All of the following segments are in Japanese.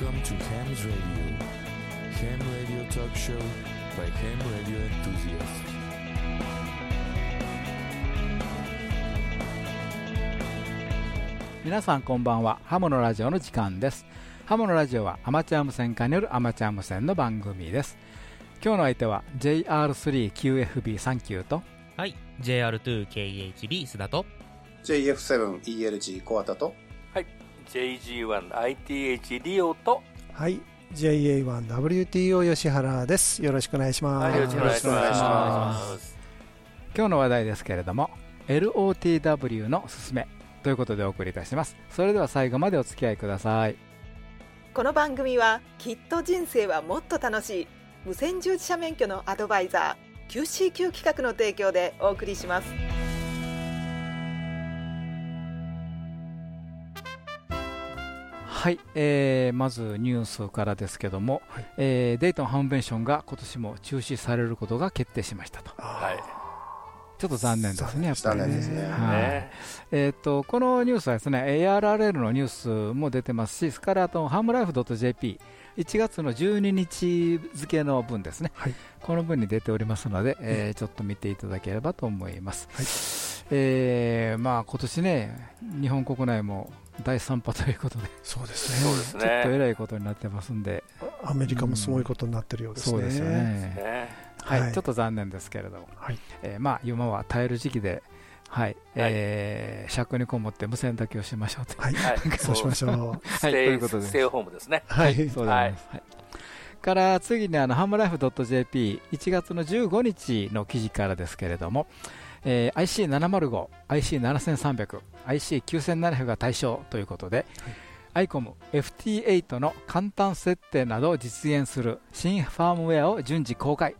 Welcome to Ham's Radio. Ham Radio Talk Show by Ham Radio Enthusiasts. 皆さんこんばんは。ハムのラジオの時間です。ハムのラジオはアマチュア無線化によるアマチュア無線の番組です。今日の相手は JR3QFB サンキューと。はい。JR2KHB 須田と。JF7ELG コアタと JG1ITH リオと、はい。JA1WTO 吉原です。よろしくお願いします、はい、よろしくお願いします。今日の話題ですけれども LOTW のすすめ。ということでお送りいたします。それでは最後までお付き合いください。この番組はきっと人生はもっと楽しい。無線従事者免許のアドバイザー QCQ 企画の提供でお送りしますはい、えーまずニュースからですけども、はい。えーデイトンハムベンションが今年も中止されることが決定しましたと。はい。ちょっと残念ですね、やっぱりね。はい。ね。えー、とこのニュースはですね ARRL のニュースも出てますし、スカラートハムライフ .jp、1月の12日付の分ですね、はい。この分に出ておりますので、えーちょっと見ていただければと思います。はい。えーまあ今年ね、日本国内も第3波ということで、そうですね。ちょっとえね。らいことになってますんで、アメリカもすごいことになってるようですね。そうですよね。ねはい、はい。ちょっと残念ですけれども、はい。えーまあ今は耐える時期で、はい、えー尺にこもって無線だけをしましょうと。はい、はい。そうしましょう。スはい。ということでステイホームですね。はい。そうです。はい。から次にあのハムライフ .jp、1月の15日の記事からですけれども、えー IC705、IC7300、IC9700 が対象ということで、ICOM FT8 の簡単設定などを実現する新ファームウェアを順次公開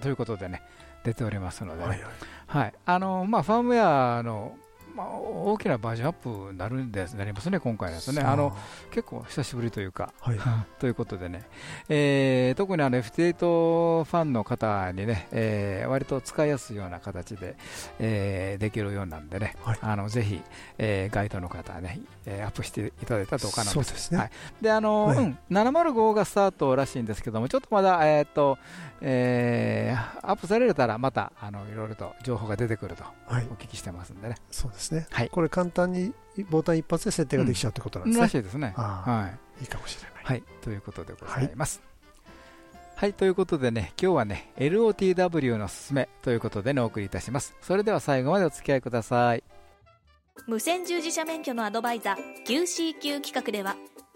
ということでね、出ておりますのでね、はいはい。はい、あのまあ、ファームウェアの、まあ、大きなバージョンアップになるんですなりますね、今回ですね。あの結構久しぶりというか、はい。ということでね、えー特にあの F8 ファンの方にね、えー割と使いやすいような形で、えーできるようなんでね、はい。あのぜひ、えーガイドの方はね、えーアップしていただいたらどうかなそうですね。はい。であの、はい。うん、705がスタートらしいんですけども、ちょっとまだ、えーっとえーアップされたら、またあのいろいろと情報が出てくるとはい。お聞きしてますんでね、そうですね。はい。これ簡単にボタン一発で設定ができちゃうってことなんですね。らしいですね。あはい。いいかもしれない。はい、ということでございます。はい、ということでね、今日はね、LOTW のすすめということでね、お送りいたします。それでは最後までお付き合いください。無線従事者免許のアドバイザー QCQ 企画では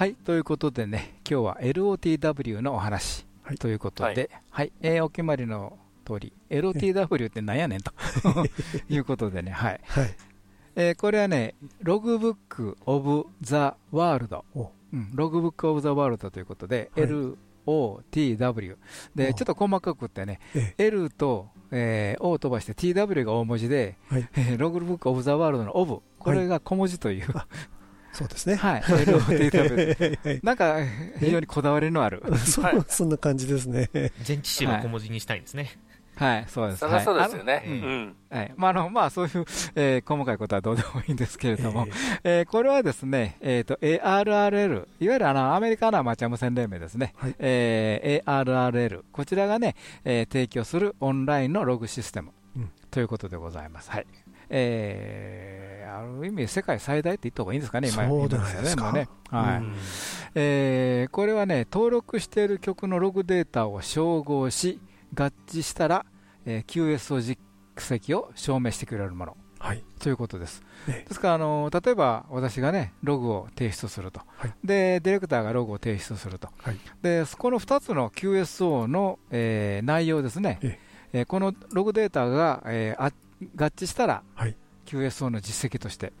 はい、ということでね、今日は LOTW のお話、はい。ということで、はい、えーお決まりの通り、LOTW ってなんやねんと いうことでね、はい。はい。えーこれはね、ログブック・オブ・ザ・ワールド、おうん、ログブック・オブ・ザ・ワールドということで、はい LOTW。で、お。ちょっと細かくってね、え L と、えー O を飛ばして TW が大文字で、はい。えーログブック・オブ・ザ・ワールドのオブ、これが小文字という、そうですね。はい、LOTW。はい。なんか、非常にこだわりのある。そうそんな感じですね。全知識を小文字にしたいんですね。はい、そうです。そうですよね。はい。まあ、あの、まあ、そういう、えー細かいことはどうでもいいんですけれども、ええ。ーこれはですね、えっ、と、ARRL、いわゆるあの、アメリカのアマチュア無線連盟ですね、はい。えー ARRL、こちらがね、えー提供するオンラインのログシステム、うん。ということでございます。はい。えーある意味、世界最大って言った方がいいんですかね、今そうじゃないですか。今ね。はい。うん。えーこれはね、登録している曲のログデータを照合し、合致したら、えー QSO 実績を証明してくれるもの。はい。ということです。ええ。ですから、あの例えば私がね、ログを提出すると、はい。で、ディレクターがログを提出すると、はい。でこの2つの QSO の、えー内容ですね、ええ。ーこのログデータが、えーあ合致したら、はい。QSO の実績として、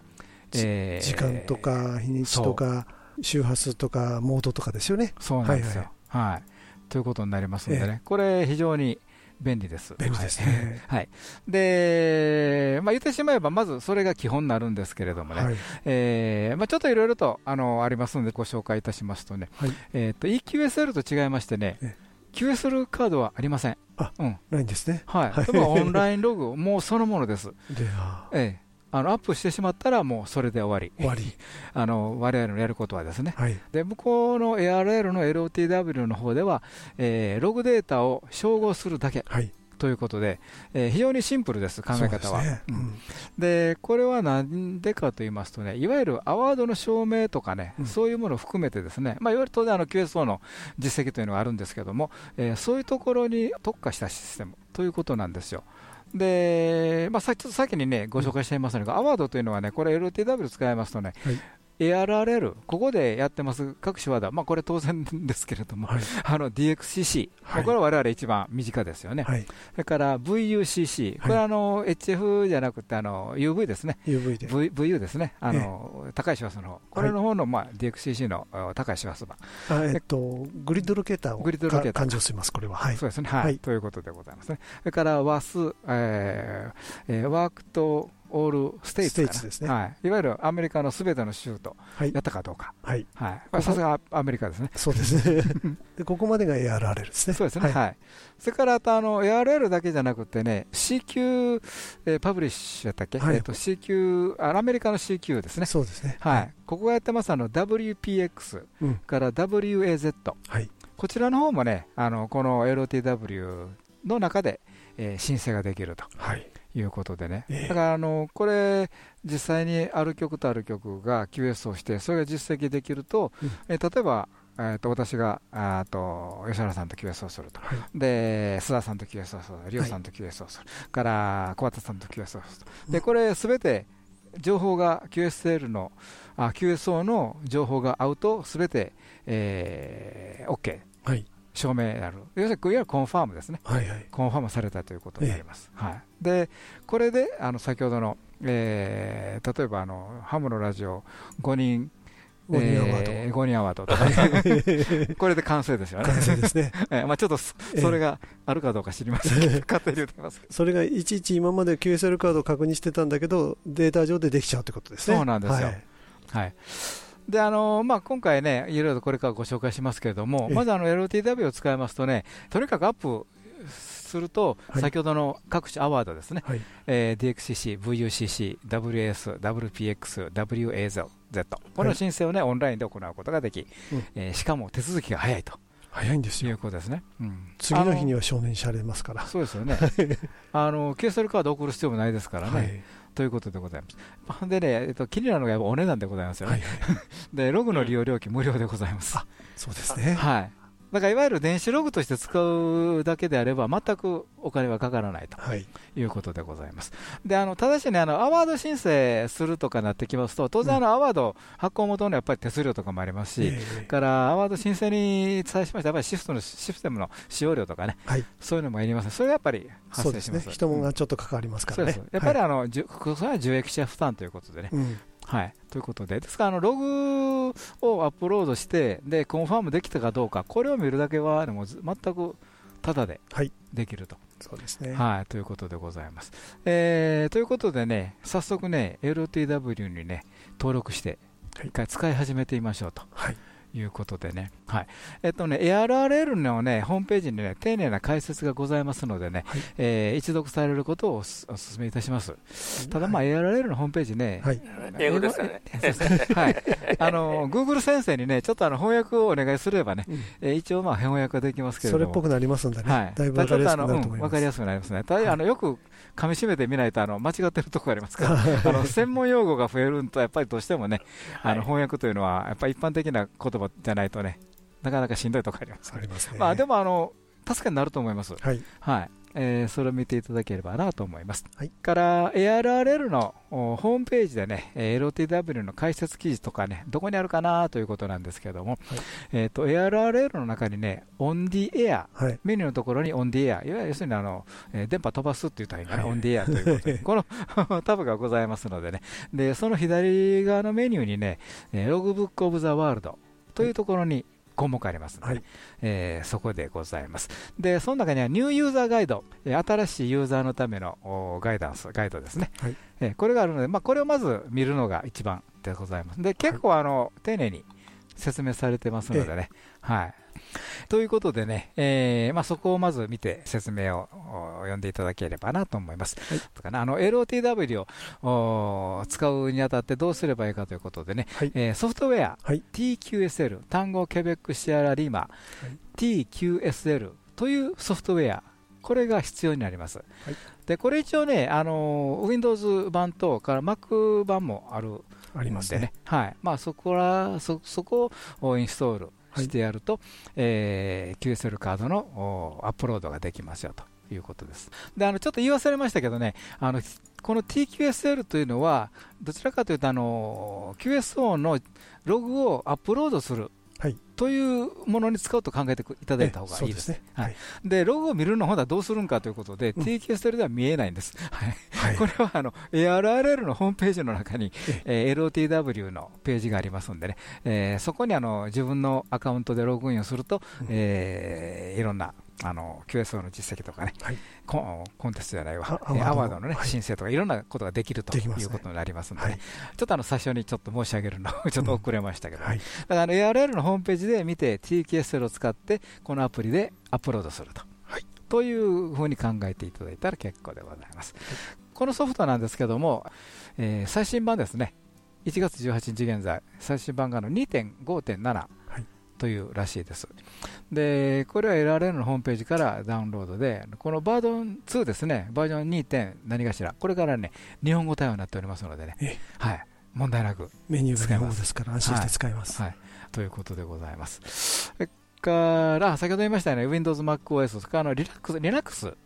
じえー時間とか日にちとか周波数とかモードとかですよね。そうなんですよ。はいということになりますのでね、これ、非常に便利です。便利ですね。はい。で、まあ、言ってしまえば、まずそれが基本になるんですけれどもね、はい。えーまあ、ちょっといろいろとあのありますので、ご紹介いたしますとね、はい。えー、と EQSL と違いましてね。え、QSL カードはありません。あうんないんですね。はい、はいでもオンラインログ、もうそのものです。で、あええあのアップしてしまったら、もうそれで終わり、終わり。あの我々のやることはですね、はい。で向こうの ARL の LOTW の方では、えーログデータを照合するだけはい。ということで、えー非常にシンプルです、考え方は。でこれはなんでかと言いますとね、いわゆるアワードの証明とかね、うん。そういうものを含めて、ですね、まあ、いわゆる当然あの QSO の実績というのがあるんですけども、えーそういうところに特化したシステムということなんですよ。で、まあ、さちょっと先にね、ご紹介していますが、アワードというのはね、これ LTW 使いますとね、はい ARRL、ここでやってます各種ワード、まあ、これ当然ですけれども、はい。あの DXCC、はい。これは我々一番身近ですよね。はい。それから VUCC、これはあの HF じゃなくてあの UV ですね、UV で。v VU ですね、あの高い周波数の方、これの方のまあ DXCC のあ高い周波数版、あえっと、グリッドロケーターをグリッドロケー。ターします、これは。はい。そうですね、はい。はい。ということでございますね。それから WAS、えーえーワークとオールステイツですねはい、いわゆるアメリカのすべての州とはいや。ったかどうか、はい。さすがアメリカですね。そうですね。で、ここまでが ARRL ですね。そうですね、ははいい。それからあとあの ARL だけじゃなくてね、CQ、えーパブリッシュやったっけ、はいえっと CQ あ、アメリカの CQ ですね。そうですね。はい、ここがやってますあの WPX うんから WAZ、はい。こちらの方もね、あのこの LTW の中で、えー申請ができるとはい。いうことでね、ええ。だからあのこれ、実際にある曲とある曲が QS をして、それが実績できると、うん。えー例えば、えー、と私があーと吉原さんと QS をすると、はい。で須田さんと QS をする、リオさんと QS をする、から小畑さんと QS をすると、うん。でこれ、すべて情報が QSL のあ QSO の情報が合うと、すべて、えー、OK、はい。証明になる、要するにいわゆるコンファームですね。はい。はい。コンファームされたということになります。はい、で、これであの先ほどの、えー例えばあのハムのラジオ5人、五人アワードえー5人アワードとか、これで完成ですよね。完成ですね。えーまあ、ちょっとそれがあるかどうか知りませんけど、勝手に言ってますそれがいちいち今まで QSL カードを確認してたんだけど、データ上でできちゃうってことですね。そうなんですよはいはいであのまあ、今回ね、いろいろとこれからご紹介しますけれども、ええまずあの LTW を使いますとね、とにかくアップすると、はい先ほどの各種アワードですね、はい。えー DXCC、VUCC、WAS、WPX、WAZ、この申請を、ね、オンラインで行うことができ、うんえーしかも手続きが早いと早いんですよ。いうことですね。うん次の日にあは承認されますから。そうですよね。あの QSL カード送る必要もないですからね。はい。ということでございます。でね、えっと、気になるのがやっぱお値段でございますよね。はい。で、ログの利用料金無料でございます。あそうですね。はい。だからいわゆる電子ログとして使うだけであれば、全くお金はかからないとはい。いうことでございます。で、あのただしね、あのアワード申請するとかなってきますと、当然、あのアワード発行元のやっぱり手数料とかもありますし、ええからアワード申請に際しまして、やっぱりシフトのシステムの使用料とかね、はい。そういうのもやりますそれがやっぱり発生します。。人もがちょっと関わりますからね。そうです。やっぱりはいあの、じゅそれは受益者負担ということでね。うん。はい。ということで、ですから、あのログをアップロードして、で、コンファームできたかどうか、これを見るだけは、でもず全くタダではいできると。そうですね。はい。ということでございます。えーということでね、早速ね、LTW にね、登録して、はい一回使い始めてみましょうと。はい。いうことでね、はいえっとね、ARRL の、ね、ホームページに、ね、丁寧な解説がございますのでね、はいえー一読されることをおすお勧めいたします。ただ、まあ、ARRL のホームページね、はい。英語ですよね。はい、あの Google 先生にね、ちょっとあの翻訳をお願いすればね、うんえー一応、まあ翻訳ができますけれども、それっぽくなりますんでね。はい、だいぶわかりやすくなると思います。わかりやすくなりますね。ただ、あのよく噛み締めてみないとあの間違ってるところがありますから、あの専門用語が増えると、やっぱりどうしてもね、あの翻訳というのは、やっぱり一般的な言葉じゃないとね、なかなかしんどいところあります。ありますね。まあ、でもあの、助けになると思います。はい。はいえーそれを見ていただければなと思います。はい。から ARRL のおホームページでね、えー LTW の解説記事とかね、どこにあるかなということなんですけども、えー、と ARRL の中にね、On the Air、はい。メニューのところに On the Air、いわゆる要するにあの、えー電波飛ばすって言ったらいいかな、はい。On the Air ということで、この タブがございますのでね、でその左側のメニューにね、えー Logbook of the World というところに、項目ありますので、はいえーそこでございます。で、その中にはニューユーザーガイド、新しいユーザーのためのガイダンス、ガイドですね、はいえーこれがあるので、まあ、これをまず見るのが一番でございます。で、結構あの、丁寧に説明されてますのでね。はい。ということでね、えーまあ、そこをまず見て説明をお読んでいただければなと思います。とかね、あの LOTW をお使うにあたってどうすればいいかということでね、はい。えーソフトウェア、はい。TQSL、単語ケベックシアラリーマ、TQSL というソフトウェア、これが必要になります。でこれ一応ね、あの Windows 版とから Mac 版もあるありますね、はい。まあ、そこらそそこをインストールしてやると、えー QSL カードのアップロードができますよということです。であのちょっと言い忘れましたけどね、あのこの TQSL というのは、どちらかというとあの QSO のログをアップロードする。はい。というものに使うと考えていただいた方がいいです。ですね。はい、でログを見るのほんはどうするんかということで、TQSL では見えないんです。はい。はい。これはあの ARRL のホームページの中に、ええ。ー LOTW のページがありますんでね、えーそこにあの自分のアカウントでログインをすると、えーいろんなあの QSO の実績とかね、はい。コンコンテストじゃないわ、アアワードの、ねはい。申請とかいろんなことができるということになりますので、ちょっとあの最初にちょっと申し上げるの ちょっと遅れましたけど、はい。だからあのホームページで見て TQSL を使ってこのアプリでアップロードすると。というふうに考えていただいたら結構でございます。このソフトなんですけども、えー最新版ですね、1月18日現在、最新版があの2.5.7というらしいです。で、これは LRN のホームページからダウンロードで、このバージョン2ですね、バージョン 2. 点何かしら、これからね、日本語対応になっておりますのでね、はい、問題なくメニューが日本語ですから安心して使えます。はい、ということでございます。から、先ほど言いましたよね、Windows、MacOS、それからあの Linux, Linux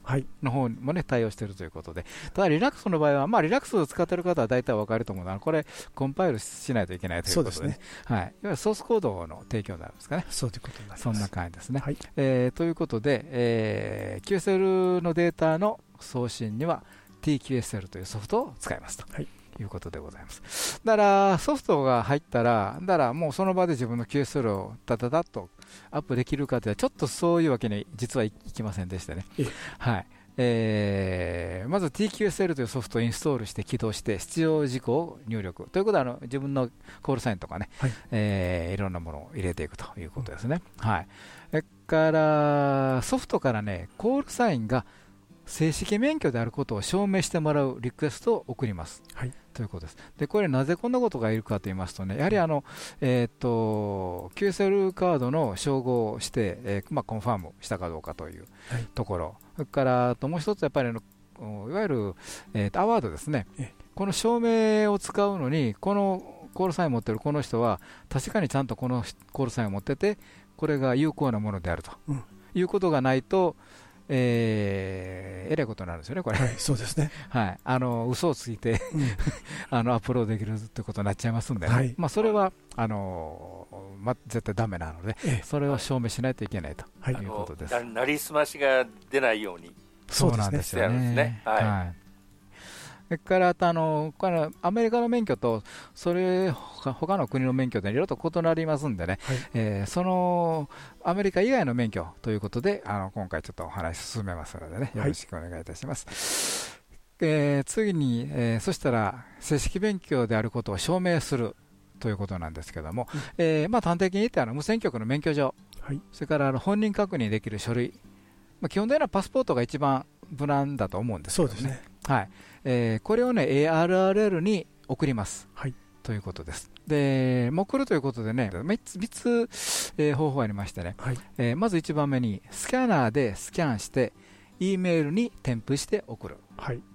の方にもね、対応しているということで、ただ Linux の場合は、まあ、Linux を使っている方は大体わかると思うのは、これ、コンパイルしないといけないということで、そうですはい、いわゆるソースコードの提供になるんですかね。そういうことになりますそんな感じですね。えーということで、えー QSL のデータの送信には TQSL というソフトを使いますと。いうことでございます。だから、ソフトが入ったら、だからもうその場で自分の QSL をダダダッとアップできるかというと、ちょっとそういうわけに実はいきませんでしてね。はい。えーまず TQSL というソフトをインストールして起動して必要事項を入力ということはあの自分のコールサインとかね、いえーいろんなものを入れていくということですね。はい、それからソフトからねコールサインが正式免許であることを証明してもらうリクエストを送ります。ということです。で、これなぜこんなことがいるかと言いますとね、やはりあの、えっ、と、QSL カードの照合をして、えーまあ、コンファームしたかどうかというところ。それから、あともう一つやっぱりあの、おいわゆる、えーとアワードですね。この証明を使うのに、このコールサインを持ってるこの人は、確かにちゃんとこのコールサインを持ってて、これが有効なものであると、いうことがないと、えーえらいことになるんですよね、これ。はいそうですね。はい、あの嘘をついて、あのアップロードできるってことになっちゃいますんでね、はいまあ、それはあの、ま、絶対ダメなので、それを証明しないといけないとあいうことです。のななりすましが出ないようにそうなんですよしてあるんですねね。。はい。はいそれからあとあのこれアメリカの免許とそれ他他の国の免許でいろいろと異なりますんでね、えーそのアメリカ以外の免許ということであの今回ちょっとお話進めますのでね。よろしくお願いいたします。えー次に、えーそしたら正式勉強であることを証明するということなんですけども、えーまあ、端的に言ってあの無線局の免許証、それからあの本人確認できる書類、まあ、基本的にはパスポートが一番無難だと思うんですけどね。そうですねはい。えーこれをね ARRL に送ります、ということです。で、もう送るということでね、3つ、三つえー方法ありましてね、えーまず1番目に、スキャナーでスキャンして、E メールに添付して送る。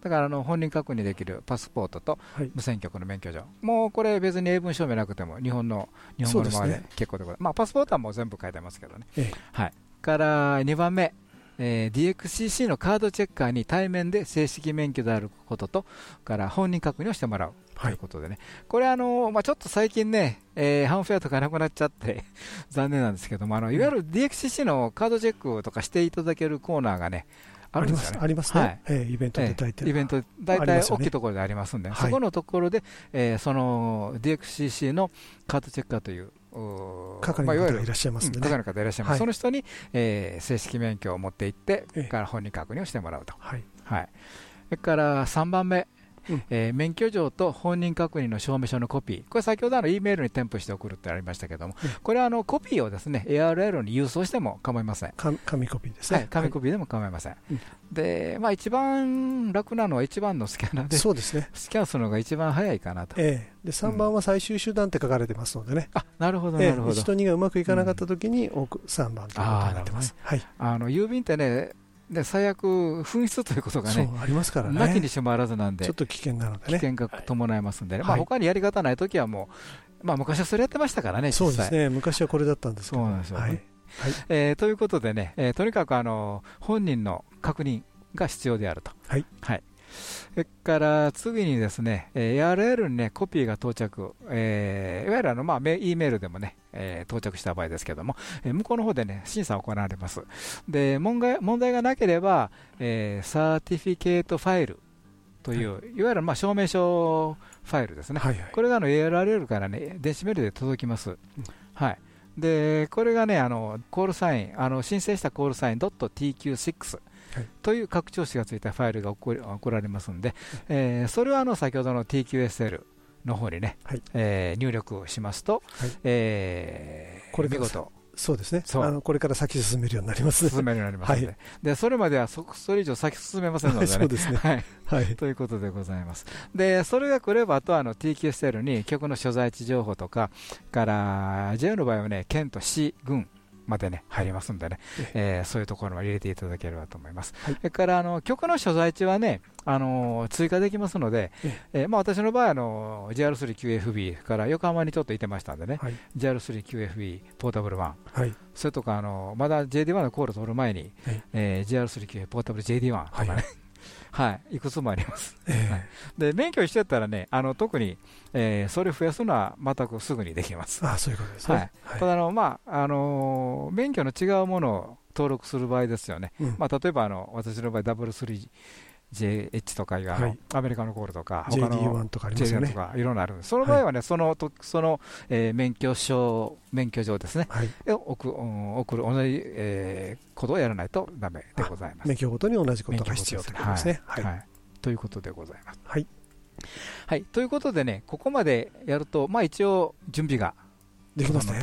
だからあの本人確認できるパスポートと無線局の免許証、もうこれ別に英文証明なくても日本の日本語のままで結構でございます。まあパスポートはもう全部書いてますけどね。ええ。はい。から2番目、えー DXCC のカードチェッカーに対面で正式免許であることと、から本人確認をしてもらう。ということでね、これあの、まあ、ちょっと最近ね、えーハンフェアとかなくなっちゃって 残念なんですけども、あのいわゆる DXCC のカードチェックとかしていただけるコーナーがね、あるんですよね。ありますはい。ええイベントで大体ええイベント、大体大きいところでありますんで、はい。そこのところで、えーその DXCC のカードチェッカーという係の方がいらっしゃいますんでね。係の方いらっしゃいます、はい。その人に、えー正式免許を持って行って、ええから本人確認をしてもらうと。はい。はい、それから3番目、うん。えー免許状と本人確認の証明書のコピー、これ先ほどあの E メールに添付して送るってありましたけども、うん。これはあのコピーをですね ARL に郵送しても構いません。か紙コピーですね。はい、紙コピーでも構いません。うん。で、まあ、一番楽なのは一番のスキャナーで、そうですね。スキャンするのが一番早いかなと。ええ。で3番は最終手段って書かれてますのでね、あなるほど、ええなるほど。1と2がうまくいかなかった時に置く3番ということになってます、はい。あの郵便ってね、で最悪、紛失ということがね、ありますからね。なきにしもあらずなんで、ちょっと危険なので危ね険が伴いますんでね、まあはい他にやり方ないときはもう、まあ、昔はそれやってましたからね、そうですね。昔はこれだったんですけど。そうなんですよね。はい。えーということでね、えーとにかくあの本人の確認が必要であると。はいそれから次にですね、えー ARL にね、コピーが到着、えーいわゆるあの、まあ、メ E メールでもね、えー到着した場合ですけども、えー向こうの方でね、審査が行われます。で、問題問題がなければ、えー certificate ファイルという、い、わゆるまあ証明書ファイルですね。はいはいこれがあの ARL からね、電子メールで届きます。はい。で、これがね、あの、コールサイン、あの、申請したコールサイン .tq6 はいという拡張子がついたファイルが送られますんで、えーそれはあの、先ほどの TQSL の方にね、はい。えー入力しますと、はい。えーこれ見事。そうですね。あのこれから先進めるようになります。ね進めるようになりますので、はい。でそれまではそそれ以上先進めませんのでね。そうですね。はい。はい。ということでございます。で、それが来れば、あとはあの TQSL に曲の所在地情報とか、から J の場合はね、県と市、郡までね、入りますんでね、えーそういうところも入れていただければと思います。はい。それからあの曲の所在地はね、あの追加できますので、えーまあ、私の場合あの、JR3QFB から横浜にちょっといてましたんでね、はい。JR3QFB ポータブル1、はい。それとかあの、まだ JD1 のコール取る前に、はいえー JR3QFB ポータブル JD1 とかね、はいはい、いくつもあります。ええ。はい。で免許一緒やったらね、あの特に、えーそれ増やすのは全くすぐにできます。あそういうことですね。はい。ただあの、まああのー免許の違うものを登録する場合ですよね、うん。まあ、例えばあの私の場合、W3JH とかいうあの、はい。アメリカのコールとか、他の JD1 とかありますよ JD1 ねとかいろんなあるんです、その場合はね、そのとその、えー免許証、免許状ですね、はい。を送うん送る同じ、えーことをやらないとダメでございます。免許ごとに同じことが必要ということですね。はい。い。ははい。ということでございます。はい。はい、ということでね、ここまでやると、まあ、一応、準備ができますね。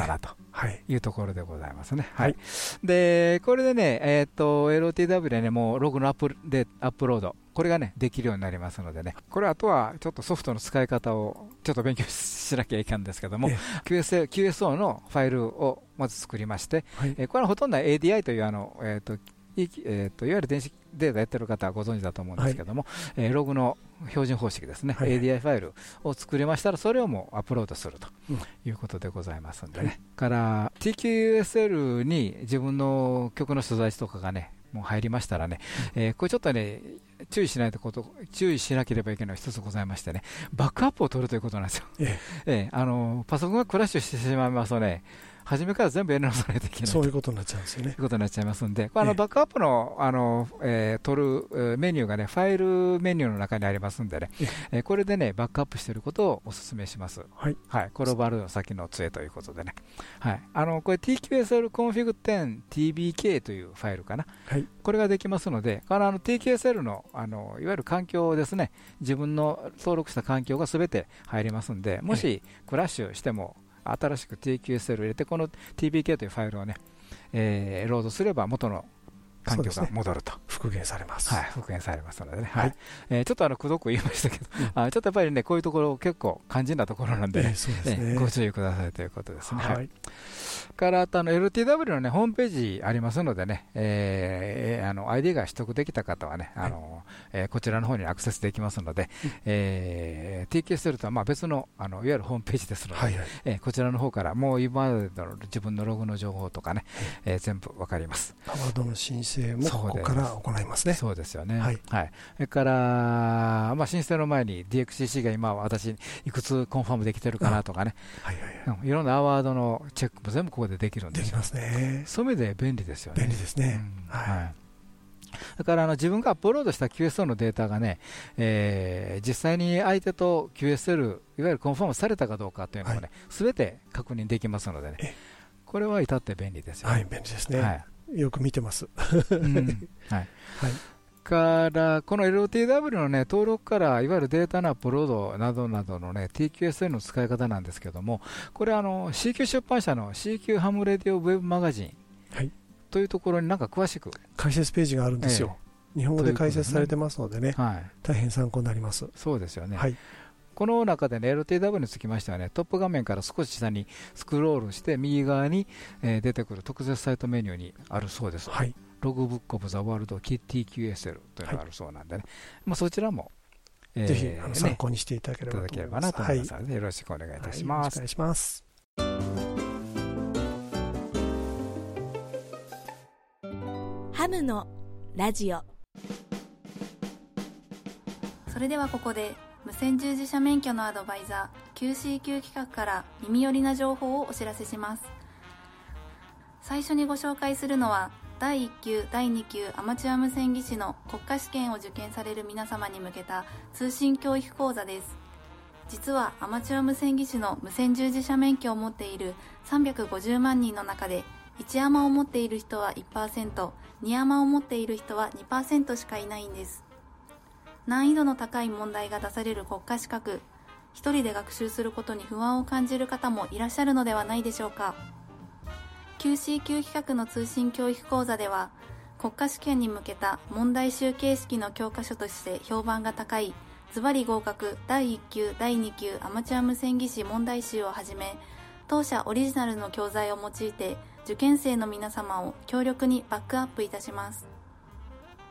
い。いうところでございますね。ははい。い、でこれでね、えー、と LOTW でね、もうログのアップでアップロード、これがね、できるようになりますのでね、これ、あとはちょっとソフトの使い方をちょっと勉強しなきゃいかんですけども、QSO のファイルをまず作りまして、はい。えーこれはほとんどは ADI というあの、えーといえー、といわゆる電子データやってる方はご存知だと思うんですけども、えーログの標準方式ですね、はいはい。ADI ファイルを作りましたら、それをもうアップロードするとうん。いうことでございますんではね、から TQSL に自分の曲の所在地とかがね、もう入りましたらね、えーこれちょっとね、注意しないとこと、注意しなければいけないのが一つございましてね、バックアップを取るということなんですよ。ええ。えあのパソコンがクラッシュしてしまいますとね、初めから全部やり直さないといけないそういうことになっちゃうんですよね。ということになっちゃいますんで、これあのええ。バックアップのあの、えー取るえーメニューがね、ファイルメニューの中にありますんでね、ええ。ーこれでね、バックアップしていることをお勧めします。はい。はい、転ばる先の杖ということでね、はい、あのこれ TQSL config 10 tbk というファイルかな、はい。これができますので、このあの TQSL のあのいわゆる環境ですね、自分の登録した環境がすべて入りますんで、もしクラッシュしても、新しく TQSL を入れて、この TBK というファイルをね、えーロードすれば元の環境が戻ると。復元されます。はい、復元されますのでね、はい。はい。えーちょっとあのくどく言いましたけど、あちょっとやっぱりね、こういうところ、結構肝心なところなんでですね。ええご注意くださいということですね。はい。からあとあの LTW の、ね、ホームページありますのでね、えーあの ID が取得できた方はね、あのえーこちらの方にアクセスできますので、えー TQSL とはまあ別のあのいわゆるホームページですので、はいはい。えーこちらの方からもう今までの自分のログの情報とかね、えー全部わかります。パワードの申請もそうです。ここから行いますね。そうですよね。はい。それから、まあ、申請の前に DXCC が今、私、いくつコンファームできてるかなとかね、はい。はい。はい。うん。いろんなアワードのチェックも全部ここでできるんですよ。できますね。そういう意味で便利ですよね。便利ですね。うん。はい。はい。だからあの自分がアップロードした QSO のデータがね、えー実際に相手と QSL、いわゆるコンフォームされたかどうかというのもね、すべて確認できますのでね。え、これは至って便利ですよ。ね。はい、便利ですね。はいよく見てます。うん はいはい。から、この LOTW の、ね、登録からいわゆるデータのアップロードなどなどの、ね、TQSL の使い方なんですけども、これあの CQ 出版社の CQ ハムレディオウェブマガジンはいというところになんか詳しく、解説ページがあるんですよ。日本語で解説されてますのでね、はい、大変参考になります。そうですよね。はい。この中で、ね、LTW につきましては、ね、トップ画面から少し下にスクロールして右側に、えー出てくる特設サイトメニューにあるそうです。はい。ログブックオブザワールド TQSL というのがあるそうなんでね、まあ、そちらも、えーぜひ、あのね参考にしていただけいればばと思います。なと思いますので、よろしくお願いいたします。お願いします。ハムのラジオそれではここで無線従事者免許のアドバイザー QCQ 企画から耳寄りな情報をお知らせします。最初にご紹介するのは第1級第2級アマチュア無線技師の国家試験を受験される皆様に向けた通信教育講座です。実はアマチュア無線技師の無線従事者免許を持っている350万人の中で1アマを持っている人は 1%2 アマを持っている人は2%しかいないんです。難易度の高い問題が出される国家資格。一人で学習することに不安を感じる方もいらっしゃるのではないでしょうか。QCQ 企画の通信教育講座では国家試験に向けた問題集形式の教科書として評判が高いズバリ合格第1級第2級アマチュア無線技師問題集をはじめ当社オリジナルの教材を用いて受験生の皆様を強力にバックアップいたします。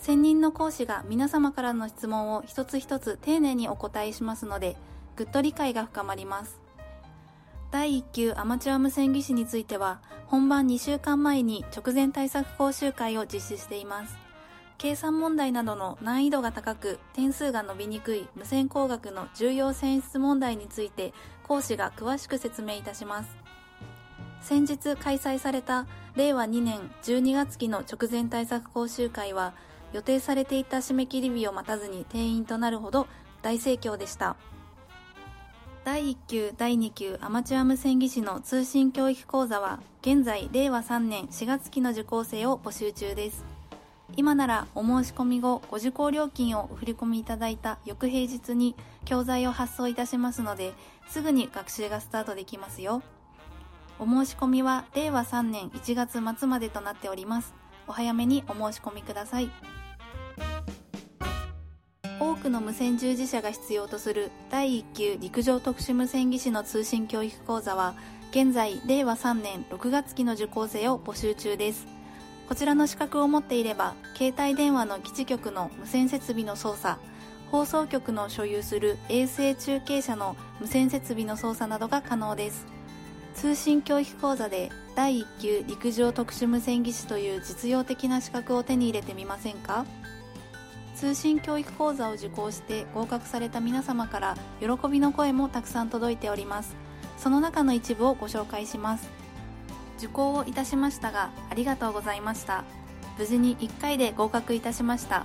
専任の講師が皆様からの質問を一つ一つ丁寧にお答えしますのでぐっと理解が深まります。第1級アマチュア無線技師については本番2週間前に直前対策講習会を実施しています。計算問題などの難易度が高く点数が伸びにくい無線工学の重要選出問題について講師が詳しく説明いたします。先日開催された令和2年12月期の直前対策講習会は予定されていた締め切り日を待たずに定員となるほど大盛況でした。第1級第2級アマチュア無線技師の通信教育講座は現在令和3年4月期の受講生を募集中です。今ならお申し込み後ご受講料金をお振り込みいただいた翌平日に教材を発送いたしますのですぐに学習がスタートできますよ。お申し込みは令和3年1月末までとなっております。お早めにお申し込みください。多くの無線従事者が必要とする第1級陸上特殊無線技師の通信教育講座は現在令和3年6月期の受講生を募集中です。こちらの資格を持っていれば携帯電話の基地局の無線設備の操作放送局の所有する衛星中継車の無線設備の操作などが可能です。通信教育講座で第1級陸上特殊無線技師という実用的な資格を手に入れてみませんか？通信教育講座を受講して合格された皆様から喜びの声もたくさん届いております。その中の一部をご紹介します。受講をいたしましたがありがとうございました。無事に1回で合格いたしました。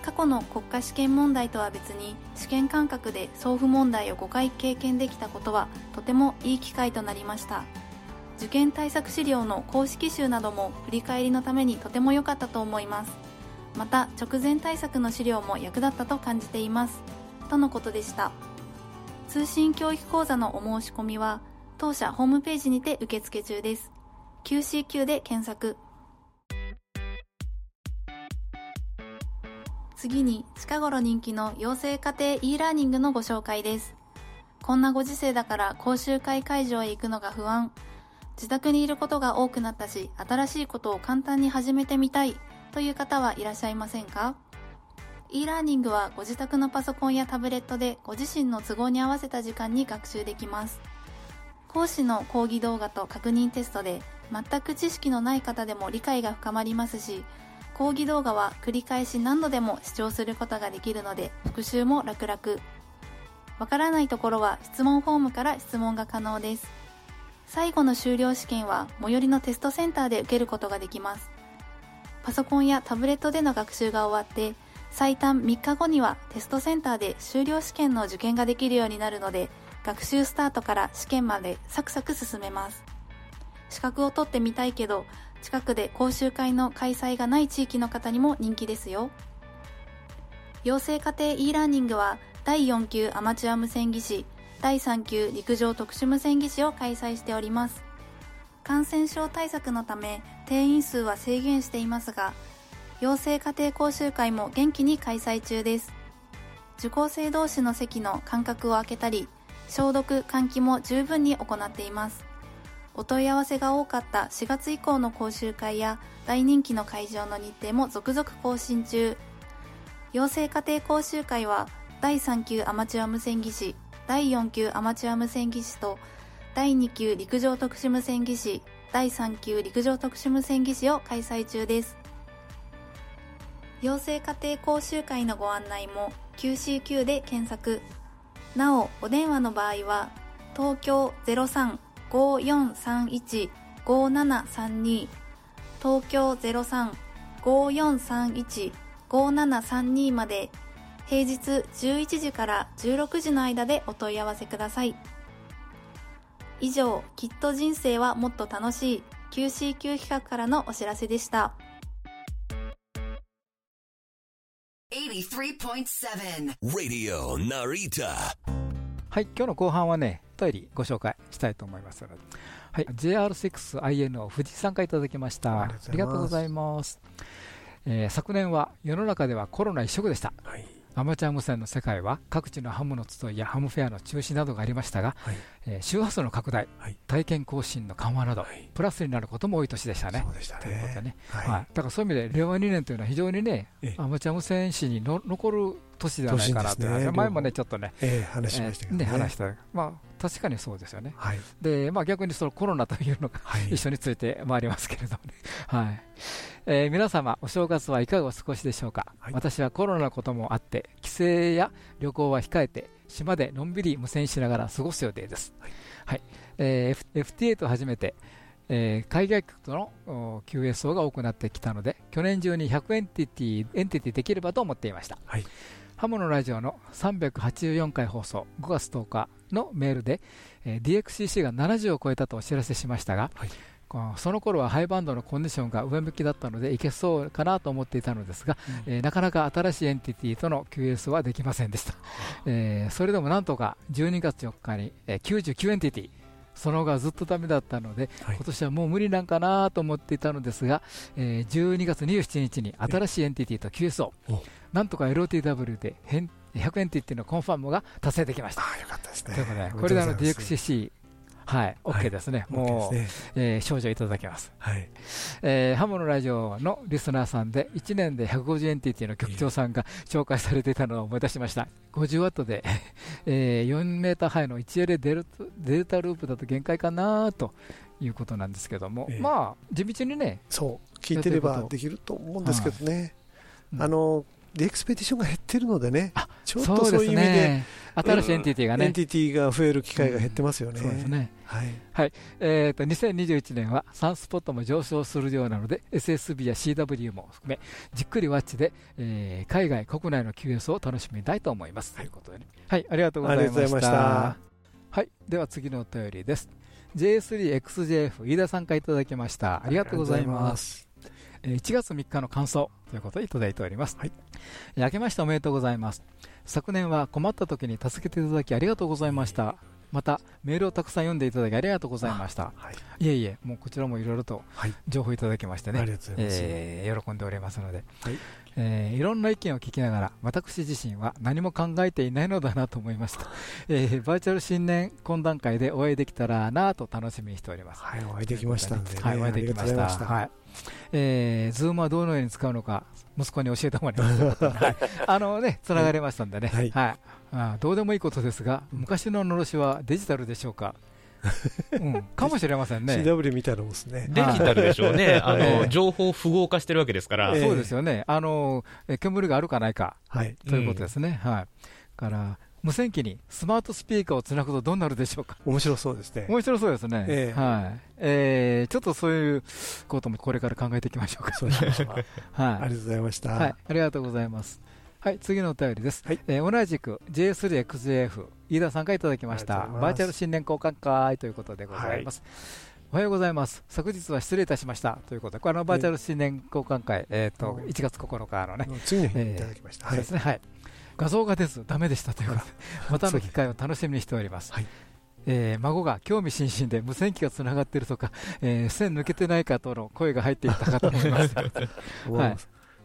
過去の国家試験問題とは別に試験感覚で送付問題を5回経験できたことはとてもいい機会となりました。受験対策資料の公式集なども振り返りのためにとても良かったと思います。また直前対策の資料も役立ったと感じています。とのことでした。通信教育講座のお申し込みは当社ホームページにて受付中です。QCQ で検索。次に近頃人気の養成家庭 e ラーニングのご紹介です。こんなご時世だから講習会会場へ行くのが不安。自宅にいることが多くなったし新しいことを簡単に始めてみたい。という方はいらっしゃいませんか？e ラーニングはご自宅のパソコンやタブレットでご自身の都合に合わせた時間に学習できます。講師の講義動画と確認テストで全く知識のない方でも理解が深まりますし講義動画は繰り返し何度でも視聴することができるので復習も楽々。わからないところは質問フォームから質問が可能です。最後の修了試験は最寄りのテストセンターで受けることができます。パソコンやタブレットでの学習が終わって最短3日後にはテストセンターで修了試験の受験ができるようになるので学習スタートから試験までサクサク進めます。資格を取ってみたいけど近くで講習会の開催がない地域の方にも人気ですよ。養成家庭 e ラーニングは第4級アマチュア無線技師第3級陸上特殊無線技師を開催しております。感染症対策のため定員数は制限していますが養成家庭講習会も元気に開催中です。受講生同士の席の間隔を空けたり消毒換気も十分に行っています。お問い合わせが多かった4月以降の講習会や大人気の会場の日程も続々更新中。養成家庭講習会は第3級アマチュア無線技師第4級アマチュア無線技師と第2級陸上特殊無線技師第3級陸上特殊無線技師を開催中です。養成家庭講習会のご案内も QCQ で検索。なおお電話の場合は東京0354315732東京0354315732まで平日11時から16時の間でお問い合わせください。以上きっと人生はもっと楽しい QCQ 企画からのお知らせでした。83.7 Radio Narita. はい今日の後半はねお便りご紹介したいと思いますので、はい、JR6IN を富士参加いただきました。ありがとうございます。えー、昨年は世の中ではコロナ一色でした、はいアマチュア無線の世界は各地のハムの集いやハムフェアの中止などがありましたが、はい、えー、周波数の拡大、はい、体験更新の緩和など、はい、プラスになることも多い年でしたね。そうでしたね。ということでね、はい。だからそういう意味で令和2年というのは非常にね、アマチュア無線史にの残る年ではないかなと、ね、前もねちょっとね、えー、話しましたけどね,、ね話した。まあ確かにそうですよね。はい、でまあ逆にそのコロナというのが、一緒についてまいりますけれどもね。はいえー、皆様、お正月はいかがお過ごしでしょうか、はい、私はコロナのこともあって、帰省や旅行は控えて、島でのんびり無線しながら過ごす予定です。はいはいえー、 FT8 と初めて、えー、海外局との QSO が多くなってきたので、去年中に100 entity entity できればと思っていました。はいハムのラジオの384回放送5月10日のメールで、えー、DXCC が70を超えたとお知らせしましたが、はい、その頃はハイバンドのコンディションが上向きだったのでいけそうかなと思っていたのですが、うん、えー、なかなか新しいエンティティとの QS はできませんでした、えー、それでもなんとか12月4日に、えー、99 entity その後はずっとダメだったので、はい、今年はもう無理なんかなと思っていたのですが、えー、12月27日に新しいエンティティと QS をなんとか LOTW で100 entity の confirm が達成できました。あよかったですね。ということで、これであの DXCC はい、OK ですね、もう、え少女いただきます、はい。えハモのラジオのリスナーさんで、1年で150エンティティの局長さんが紹介されていたのを思い出しました、50ワットで、え4メーターハイの 1L デルデルタループだと限界かなということなんですけども、まあ、地道にね、そう。聞いてればできると思うんですけどね。あのエクスペディションが減ってるのでね、ちょっとそういう意味で、新しいエンティティがね、エンティティが増える機会が減ってますよね。そうですね。はい。はい。えっ、と、2021年はサンスポットも上昇するようなので、SSB や CW も含め、じっくりワッチで、えー、海外、国内の QS を楽しみたいと思います。ということでね。はい、ありがとうございました。はい、では次のお便りです。J3XJF 飯田さんからいただきました。ありがとうございます。1月3日の感想ということでいただいております。はい。明けましておめでとうございます。昨年は困った時に助けていただきありがとうございました。またメールをたくさん読んでいただきありがとうございました。はい、いえいえ、もうこちらもいろいろと情報いただきましてね、はい、えー、喜んでおりますので、はいえー、いろんな意見を聞きながら、私自身は何も考えていないのだなと思いました。えー、バーチャル新年懇談会でお会いできたらなと楽しみにしております。はい、お会いできましたんで、ね、はい、お会いできました。はいえー、ズームはどのように使うのか、息子に教えてもらいました、はい、あのね、つながりましたんでね、はい、はい、あどうでもいいことですが、昔ののろしはデジタルでしょうか？うん、かもしれませんね。CW みたいなもんですね。デジタルでしょうね。あの、情報符号化してるわけですから。そうですよね。あの、煙があるかないか。はい。ということですね。はい。から、無線機にスマートスピーカーをつなぐとどうなるでしょうか面白そうですね。面白そうですね。えー、はい。えー、ちょっとそういうこともこれから考えていきましょうか。そうしましょう。はい。ありがとうございました。はい。ありがとうございます。はい、次のお便りです。はい、えー、同じく J3XJF、飯田さんからいただきました。バーチャル新年交換会ということでございます。はいおはようございます。昨日は失礼いたしましたということで、これのバーチャル新年交換会、えっ、と1月9日のね、次の日にいただきました。はい、ですね。はい。画像が出ずダメでしたということで、またの機会を楽しみにしております。はい。えー、孫が興味津々で無線機がつながっているとか、えー、線抜けてないかとの声が入っていたかと思います。はい、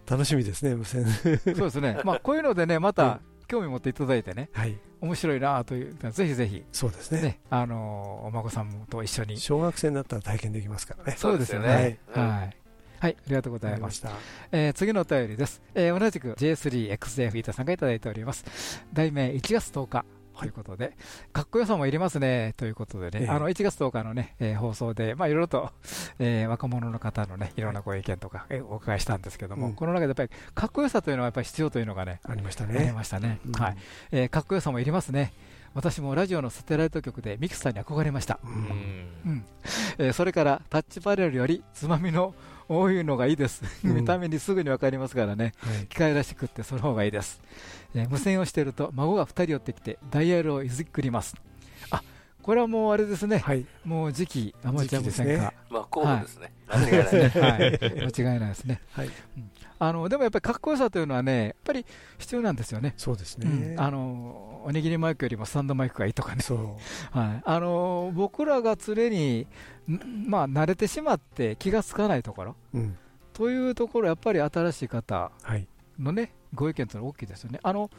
楽しみですね、無線。そうですね、まあ、こういうのでね、また興味持っていただいてね、はい、面白いなという、ぜひぜひ、そうですね、ねあのお孫さんと一緒に。小学生になったら体験できますからね。そうですよね。はい、はいはい、ありがとうございました。えー、次のお便りです。えー、同じく J3XF 飯田さんがいただいております。題名1月10日。ということで、かっこよさもいりますねということでね、あの1月10日のね、え放送で、まあいろいろと、え若者の方のね、いろんなご意見とか、えお伺いしたんですけども、この中でやっぱりかっこよさというのはやっぱり必要というのがね、ありましたね。ありましたね。はい。えかっこよさもいりますね。私もラジオのサテライト局でミクサーに憧れました。うん。えそれからタッチパネルよりつまみの多いのがいいです、見た目にすぐに分かりますからね、機械らしくってその方がいいです、えー、無線をしていると孫が2人寄ってきてダイヤルをいじくります。あこれはもうあれですね、はい、もう時期アマチュア無線化、ね、まあ候補ですね、はい、間違いないですね、はい、間違いないですね、はい。うんあのでもやっぱりかっこよさというのはね、やっぱり必要なんですよね。そうですね。うん、あのおにぎりマイクよりもスタンドマイクがいいとかね。はい。あの僕らが常にまあ慣れてしまって気がつかないところ、うん、というところやっぱり新しい方のね、ご意見というのは大きいですよね。あの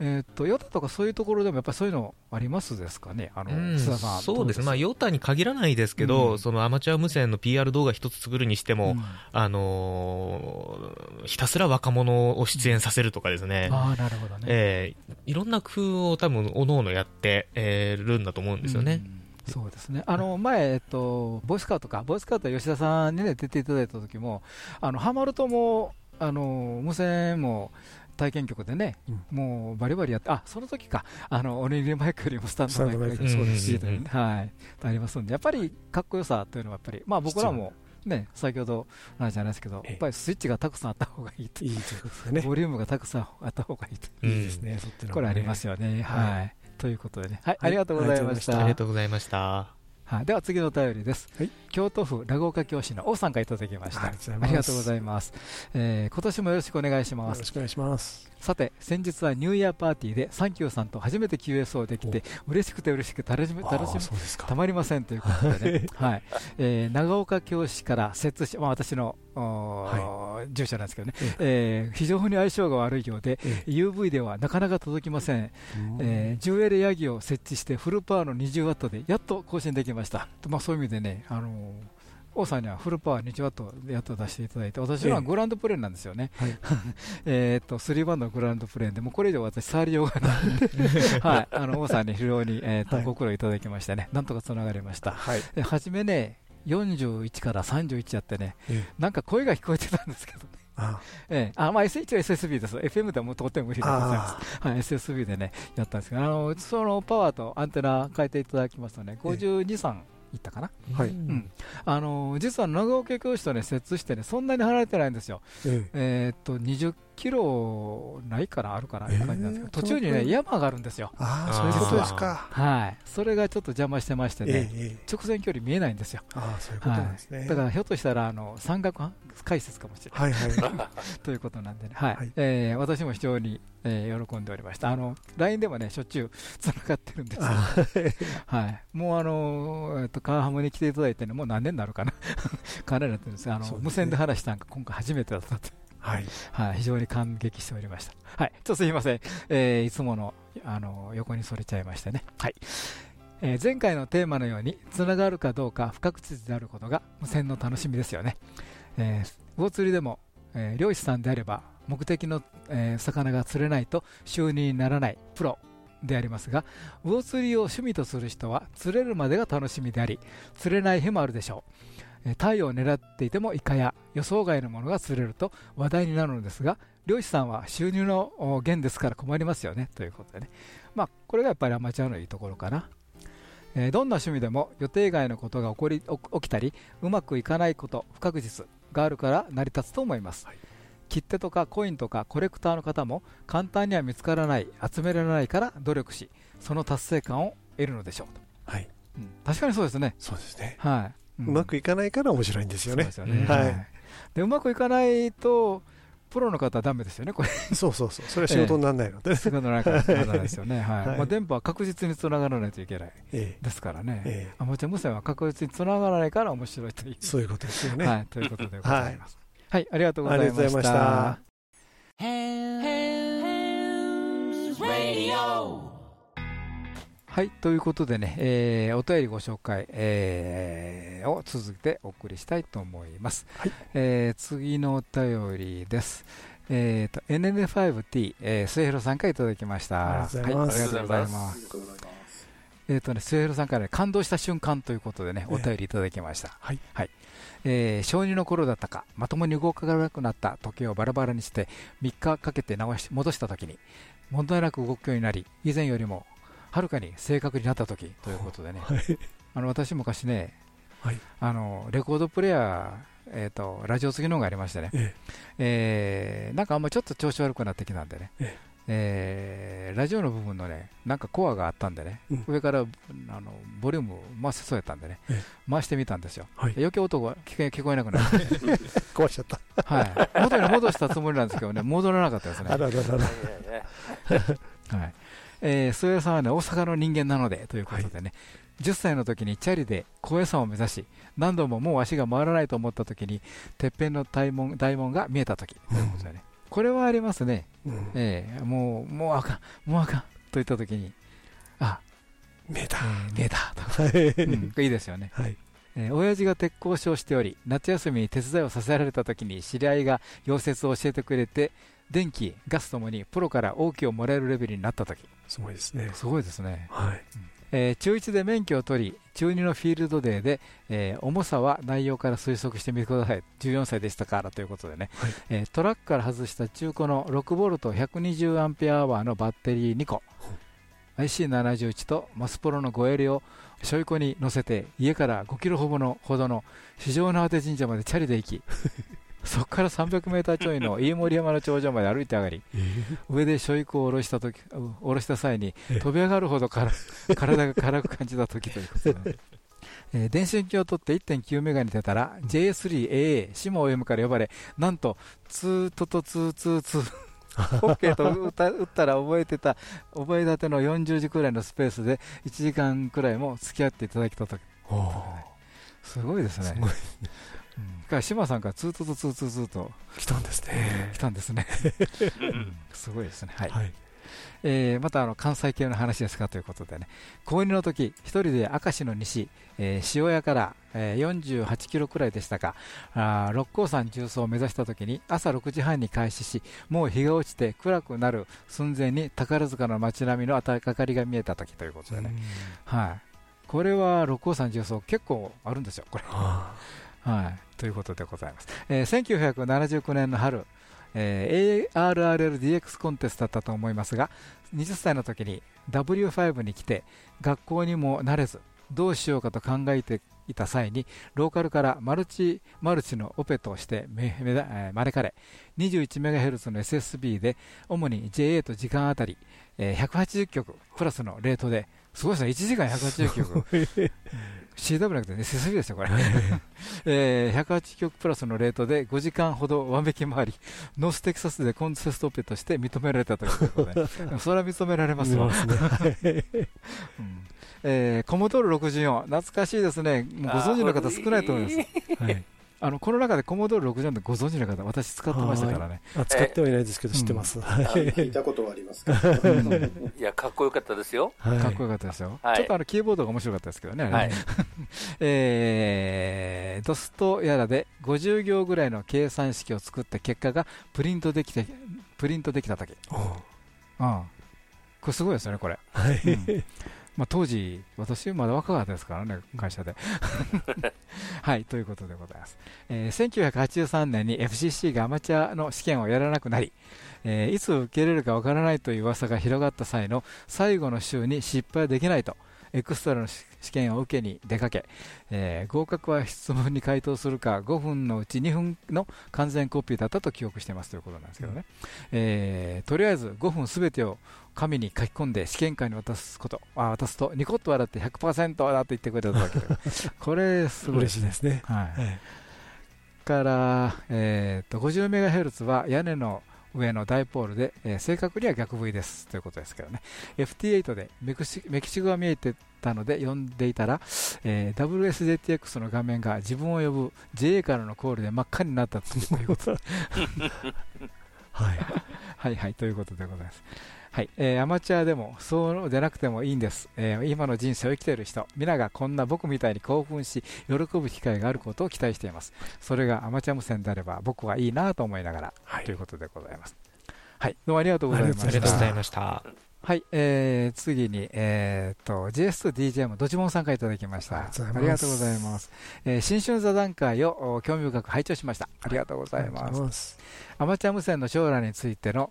えー、っとヨタとかそういうところでもやっぱりそういうのありますですかね、あの、うん、そうです。ね、まあ、ヨタに限らないですけど、うん、そのアマチュア無線の PR 動画一つ作るにしても、うん、あのー、ひたすら若者を出演させるとかですね、あなるほどね、えー、いろんな工夫を多分おのおのやって、えー、るんだと思うんですよね。そうですね。あの前、えっと、ボイスカートか、ボイスカート吉田さんに、ね、出ていただいた時も、あのハマるともあの無線も体験局でね、うん、もうバリバリやって、あその時か、あのおにぎりマイクよりもスタンドマイク。がそうです。し、はい、ありますんで、やっぱりかっこよさというのは、やっぱり、まあ、僕らも。ね、先ほどのじゃないですけど、やっぱりスイッチがたくさんあった方がいいと、いいとね、ボリュームがたくさんあった方がいいと、いいですね、これありますよね。はい、ということでね、はい、ありがとうございました。ありがとうございました。はい、では次のお便りです、はい、京都府落語家教師の王さんからいただきました。ありがとうございます、えー、今年もよろしくお願いします。よろしくお願いします。さて先日はニューイヤーパーティーでサンキューさんと初めて QS をできて嬉しくて嬉しくて楽しみ楽しみたまりませんということでね、はい。えー、長岡教師から摂し、まあ、私の、はい、住所なんですけどね、えー、非常に相性が悪いようで、え UV ではなかなか届きません、えー、10L ヤギを設置してフルパワーの20ワットでやっと更新できました、まあ、そういう意味でね、あのー王さんにはフルパワー2ワットでやっと出していただいて、私はグランドプレーンなんですよね、えっと3バンドのグランドプレーンで、もうこれ以上私、触りようがない。はい、あの王さんに非常に、えーとご苦労いただきましてね、なんとかつながりました。はい、初めね41から31やってね、なんか声が聞こえてたんですけどね。あええ、あまあ、SH は SSB です、FM でもとっても無理でございます、はい、SSB でね、やったんですけど、あのそのパワーとアンテナ変えていただきますとね、52、3行ったかな、はい。うん、あの実は長岡教室と、ね、接して、ね、そんなに離れてないんですよ、ええ。ー、っと20キロないから、あるかなって感じなんですけど、途中にね、山があるんですよ。ああ、そういうことですか。はい。それがちょっと邪魔してましてね、直線距離見えないんですよ。ああ、そういうことなんですね。だから、ひょっとしたら、あの、山岳解説かもしれない。はいはい。ということなんでね、はい。え私も非常に、え喜んでおりました。あの、LINE でもね、しょっちゅうつながってるんですよ。はい。もう、あの、えっと、川浜に来ていただいてね、もう何年になるかな。かなりなってるんですあの、無線で話したんが今回初めてだったって。はい、はい、非常に感激しておりました。はい、ちょっとすみません、えー、いつものあの横にそれちゃいましてね。はい。えー、前回のテーマのようにつながるかどうか不確実であることが無線の楽しみですよね。えー、魚釣りでも、えー、漁師さんであれば目的の、えー、魚が釣れないと収入にならないプロでありますが魚釣りを趣味とする人は釣れるまでが楽しみであり釣れない日もあるでしょう太陽を狙っていてもイカや予想外のものが釣れると話題になるのですが漁師さんは収入の源ですから困りますよね。ということでね、まあ、これがやっぱりアマチュアのいいところかな、えー、どんな趣味でも予定外のことが起こり起きたりうまくいかないこと不確実があるから成り立つと思います、はい。切手とかコインとかコレクターの方も簡単には見つからない集められないから努力しその達成感を得るのでしょうと、はい。うん、確かにそうですね。そうですね、はい、うまくいかないから面白いんですよね。うね、はい、でうまくいかないとプロの方はだめですよね、これ。そうそうそう、それは仕事にならないので、仕事にならないですよね、はい。まあ、電波は確実につながらないといけないですからね、ええ、アマチュア無線は確実につながらないから面白いという、そういうことですよね。はい、ということでございます。はい、ありがとうございました。はい、ということでね、えー、お便りご紹介、えー、を続けてお送りしたいと思います。はい、えー、次のお便りです。えーと、NN5T、えー、末広さんからいただきました。ありがとうございます。えっ、ー、とね、末広さんから、ね、感動した瞬間ということでね、お便りいただきました。はい。はい。えー、小2の頃だったか、まともに動かなくなった時計をバラバラにして、3日かけて直し戻した時に、問題なく動くようになり、以前よりもはるかに正確になった時ということでね、はい、あの私、昔ね、はい、あのレコードプレーヤー、えーと、ラジオ付きのがありましてね、ええ。ー、なんかあんまちょっと調子悪くなってきたんでね、ええ。ー、ラジオの部分のね、なんかコアがあったんでね、うん、上からあのボリューム回せそうやったんでね、回してみたんですよ、はい、余計音が聞聞こえなくなって、壊しちゃった、はい、元に戻したつもりなんですけどね、戻らなかったですね。あらららら。はいえー、末さんはね、大阪の人間なのでということでね、はい、10歳の時にチャリで高野山を目指し、何度ももう足が回らないと思った時に、てっぺんの大門大門が見えた時ということでね、これはありますね、うん、えー、もう、もうあかん、もうあかんといった時に、あ見えた、えー、見えた。と、うん、いいですよね。はい。えー、親父が鉄工所をしており夏休みに手伝いをさせられた時に知り合いが溶接を教えてくれて電気、ガスともにプロから OK をもらえるレベルになったとき、すごいですね。すごいですね。はい。えー、中1で免許を取り、中2のフィールドデーで、えー、重さは内容から推測してみてください。14歳でしたからということでね、はい、えー、トラックから外した中古の6ボルト120アンペアアワーのバッテリー2個、IC71 とマスプロの 5L をしょいこに乗せて家から5キロほどのほどの四条縄手神社までチャリで行き そこから300メーターちょいの飯盛山の頂上まで歩いて上がり、上でしょいこを下ろした時下ろした際に飛び上がるほどから 体が辛く感じた時ということで、えー、電子機を取って1.9メガに出たら J3AA 下を M から呼ばれなんとツートトツーツーツー OK と打った打ったら覚えてた覚えたての40時くらいのスペースで1時間くらいも付き合っていただきたと。すごいですね。うん、島さんからツートとツーツーツーと来たんですね。来たんですね。すごいですね。はい。はい、えー、またあの関西系の話ですかということでね、高2の時一人で明石の西、えー、塩屋から、えー、48キロくらいでしたか、あ六甲山重曹を目指した時に朝6時半に開始し、もう日が落ちて暗くなる寸前に宝塚の街並みの明かりが見えた時ということでね、はい、これは六甲山重曹結構あるんですよ、これ。ははい、ということでございます。えー、1979年の春、えー、ARRLDX コンテストだったと思いますが、20歳の時に W5 に来て、学校にも慣れず、どうしようかと考えていた際に、ローカルからマルチマルチのオペとしてめめだ、え、招かれ、21MHz の SSB で、主に JA と時間あたり、えー、180曲プラスのレートで、すごいですね、1時間180曲。CW なくてね、SSB ですよ、これ。えー、108曲プラスのレートで5時間ほどわめき回り、ノーステキサスでコンセストオペとして認められたということで、それは認められますよ。えー、コモドール64、懐かしいですね、ご存知の方少ないと思います。はいあのこの中でコモドール64ってご存知の方、私使ってましたからね。あ使ってはいないですけど、知ってます。聞いたことはありますけど。いや、かっこよかったですよ。かっこよかったですよ。ちょっとあのキーボードが面白かったですけどね。はい、えー、ドストやらで50行ぐらいの計算式を作って結果がプリントできて、プリントできたとき。うん。これすごいですよね、これ。はい。うんまあ、当時、私、まだ若かったですからね、会社で。はい、ということでございます。えー、1983年に FCC がアマチュアの試験をやらなくなり、えー、いつ受け入れるかわからないという噂が広がった際の最後の週に失敗できないと、エクストラの試験を受けに出かけ、えー、合格は質問に回答するか5分のうち2分の完全コピーだったと記憶していますということなんですけどね、うん、えー、とりあえず5分すべてを紙に書き込んで試験官に渡すこと。あ渡すとニコッと笑って100%だと言ってくれたわけで これすごい。嬉しいですね、はい、はい、から、えーと、50MHz は屋根の上のダイポールで、えー、正確には逆 V です。ということですけどね。FT8 でメキシメキシコが見えてたので読んでいたら、えー、WSJTX の画面が自分を呼ぶ JA からのコールで真っ赤になったということ はい、はいはい。ということでございますはい、えー、アマチュアでもそうでなくてもいいんです、えー、今の人生を生きている人。皆がこんな僕みたいに興奮し喜ぶ機会があることを期待しています。それがアマチュア無線であれば僕はいいなと思いながら、はい、ということでございます。はい。どうもありがとうございました。ありがとうございましたはい、えー、次に、えー、と JS2DJ もドジモンさんからいただきました。ありがとうございます、えー、新春座談会を興味深く拝聴しました。ありがとうございます。アマチュア無線の将来についての、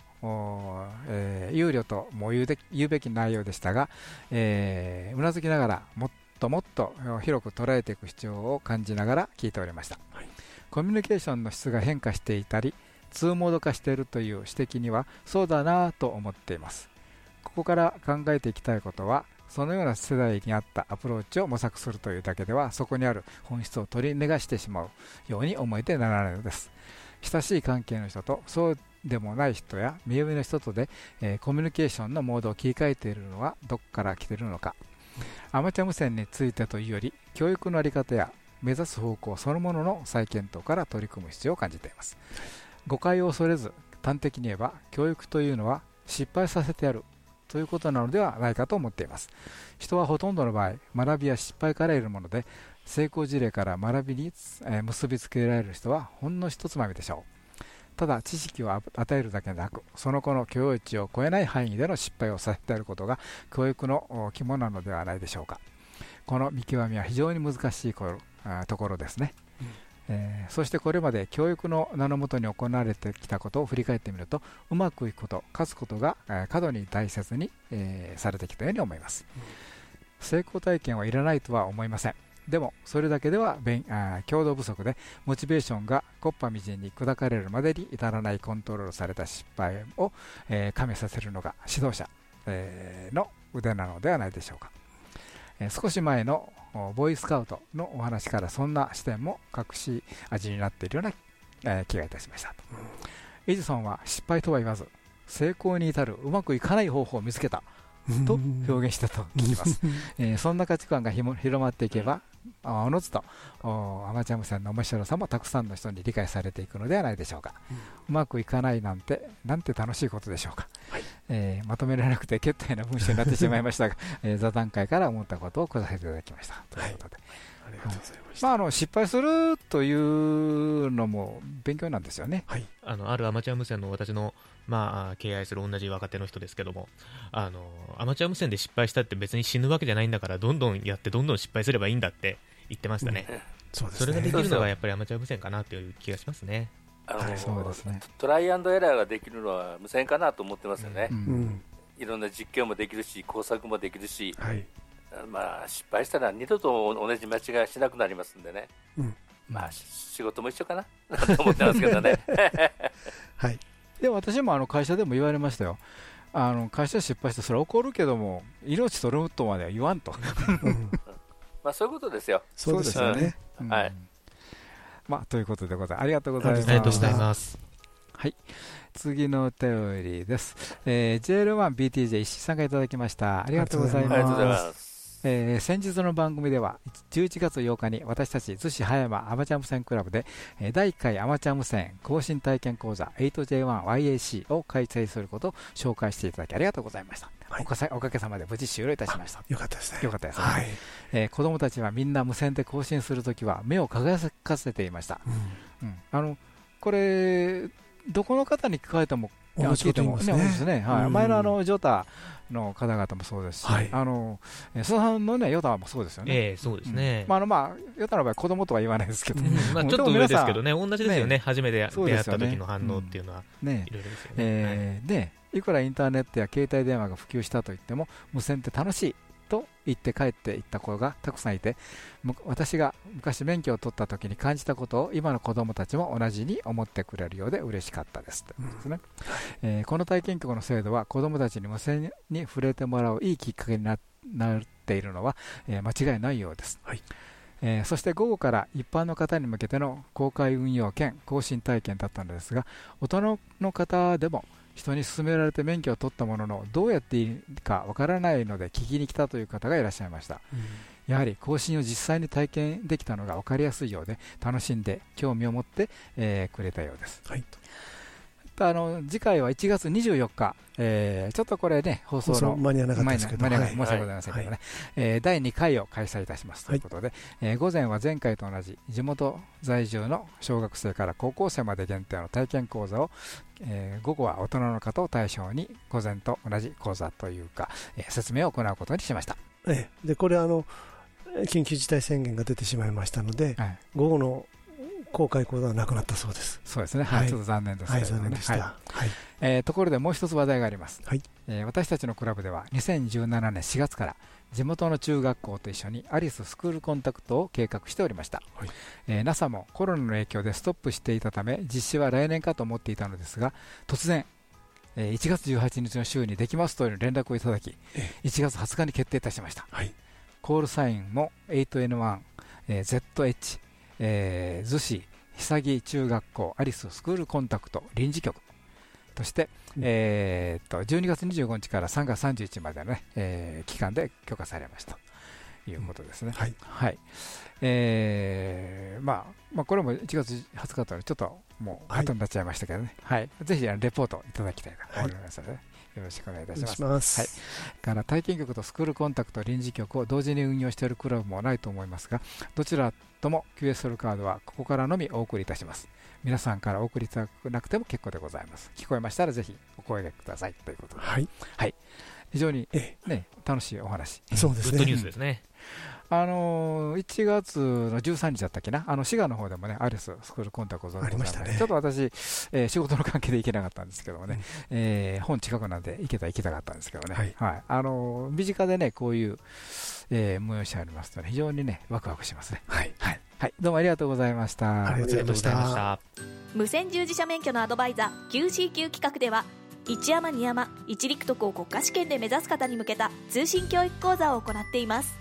えー、憂慮とも言うで言うべき内容でしたが、えー、うなずきながらもっともっと広く捉えていく必要を感じながら聞いておりました、はい、コミュニケーションの質が変化していたり2モード化しているという指摘にはそうだなと思っていますここから考えていきたいことはそのような世代に合ったアプローチを模索するというだけではそこにある本質を取り逃してしまうように思えてならないのです。親しい関係の人とそうでもない人や身上の人とで、えー、コミュニケーションのモードを切り替えているのはどこから来ているのか。アマチュア無線についてというより教育の在り方や目指す方向そのものの再検討から取り組む必要を感じています。誤解を恐れず端的に言えば教育というのは失敗させてやるということなのではないかと思っています。人はほとんどの場合学びや失敗から得るもので成功事例から学びに結びつけられる人はほんの一つまみでしょう。ただ知識を与えるだけでなくその子の許容値を超えない範囲での失敗をさせてやることが教育の肝なのではないでしょうか。この見極めは非常に難しいところですね、えー、そしてこれまで教育の名のもとに行われてきたことを振り返ってみるとうまくいくこと勝つことが、えー、過度に大切に、えー、されてきたように思います、うん、成功体験はいらないとは思いません。でもそれだけではあ共同不足でモチベーションが木っ端みじんに砕かれるまでに至らないコントロールされた失敗を、えー、加味させるのが指導者、えー、の腕なのではないでしょうか、えー、少し前のボーイスカウトのお話からそんな視点も隠し味になっているような、えー、気がいたしました。エジソンは失敗とは言わず成功に至るうまくいかない方法を見つけたと表現したと聞きます、えー、そんな価値観が広まっていけばおのずとアマチュア無線の面白さもたくさんの人に理解されていくのではないでしょうか、うん、うまくいかないなんてなんて楽しいことでしょうか、はい、えー、まとめられなくて決定な文章になってしまいましたが、えー、座談会から思ったことを答えていただきました。ということで、はい、ありがとうございました、まあ、あの失敗するというのも勉強なんですよね、はい、あのあるアマチュア無線の私の、まあ、敬愛する同じ若手の人ですけどもあのアマチュア無線で失敗したって別に死ぬわけじゃないんだからどんどんやってどんどん失敗すればいいんだって言ってましたね、うん、そね。それができるのはやっぱりアマチュア無線かなという気がしますね。あのそうですね。トライアンドエラーができるのは無線かなと思ってますよね、うん、いろんな実験もできるし、工作もできるし、はい、まあ、失敗したら二度と同じ間違いしなくなりますんでね、うん、まあ、仕事も一緒かな と思ってますけどね。はい、で私もあの会社でも言われましたよ。あの会社失敗してそれは怒るけども命取るとまでは言わんと、まあ、そういうことですよ。そうですよね。はい。まあ、ということでございます。ありがとうございます。ありがとうございます。はい。次のお便りです。えー、JL1BTJ 石井さんがいただきました。ありがとうございます。えー、先日の番組では11月8日に私たち逗子葉山アマチュア無線クラブで、えー、第1回アマチュア無線更新体験講座 8J1YAC を開催することを紹介していただきありがとうございました、はい、おかおかげさまで無事終了いたしました。よかったですね。よかったですね、はい、えー、子供たちはみんな無線で更新するときは目を輝かせていました、うん、うん、あのこれどこの方に聞かれても聞いてもね、ですね、はい、前のあのジョータの方々もそうですし、はい、あの須田さんのね、ヨタもそうですよね。ええ、そうですね。まあ、あの、まあ、ヨタの場合、子供とは言わないですけど、まあ、ちょっと上ですけどね、同じですよね、初めて出会った時の反応っていうのは、ね、いろいろですよね。えで、いくらインターネットや携帯電話が普及したといっても、無線って楽しいと言って帰っていった子がたくさんいて私が昔免許を取った時に感じたことを今の子どもたちも同じに思ってくれるようで嬉しかったです。ということですね、うん、えー、この体験局の制度は子どもたちに無線に触れてもらういいきっかけになっているのは、えー、間違いないようです、はい。えー、そして午後から一般の方に向けての公開運用兼更新体験だったのですが大人の方でも人に勧められて免許を取ったもののどうやっていいかわからないので聞きに来たという方がいらっしゃいました、うん、やはり更新を実際に体験できたのが分かりやすいようで楽しんで興味を持って、えー、くれたようです、はいあの次回は1月24日、えー、ちょっとこれね、放送の間に合わなかったですけど、申し訳ございませんけどね、はい、えー、第2回を開催いたします。ということで、はい、えー、午前は前回と同じ地元在住の小学生から高校生まで限定の体験講座を、えー、午後は大人の方を対象に午前と同じ講座というか、えー、説明を行うことにしました。ええ、でこれあの緊急事態宣言が出てしまいましたので、はい、午後の公開講座はなくなったそうです。そうですね。はい、ちょっと残念ですけど、ね、はい、残念でした。はい。えー、ところでもう一つ話題があります。はい。えー、私たちのクラブでは2017年4月から地元の中学校と一緒にアリススクールコンタクトを計画しておりました、はいえー、NASA もコロナの影響でストップしていたため実施は来年かと思っていたのですが突然、えー、1月18日の週にできますという連絡をいただき、え1月20日に決定いたしました、はい、コールサインも 8N1、ええー、逗子久木中学校アリススクールコンタクト臨時局。として、うん、えー、と12月25日から3月31日までの、ねえー、期間で許可されましたと。いうことですね。うん、はい、はい。えーまあまあ、これも1月20日とちょっともう後になっちゃいましたけどね、はい、はい、ぜひレポートいただきたいと思いますので、ね、よろしくお願いいたします。ますはい、から体験局とスクールコンタクト臨時局を同時に運用しているクラブもないと思いますが、どちらとも QSL カードはここからのみお送りいたします。皆さんからお送りいただくなくても結構でございます。聞こえましたらぜひお声がけくださいということで。はい。はい、非常に、ね、楽しいお話。そうですね。グッドニュースですね。あのー、1月の13日だったっけな、あの滋賀の方でもね、アリススクールコンタクトありましたね。ちょっと私、えー、仕事の関係で行けなかったんですけどもね、うん、えー、本近くなんで行けたら行きたかったんですけどね、はい、はい、あのー、身近でね、こういう、えー、催しありますとね、非常にね、ワクワクしますね。はい。はい。はい、どうもありがとうございました。ありがとうございました。無線従事者免許のアドバイザー QCQ 企画では、一山二山一陸徳を国家試験で目指す方に向けた通信教育講座を行っています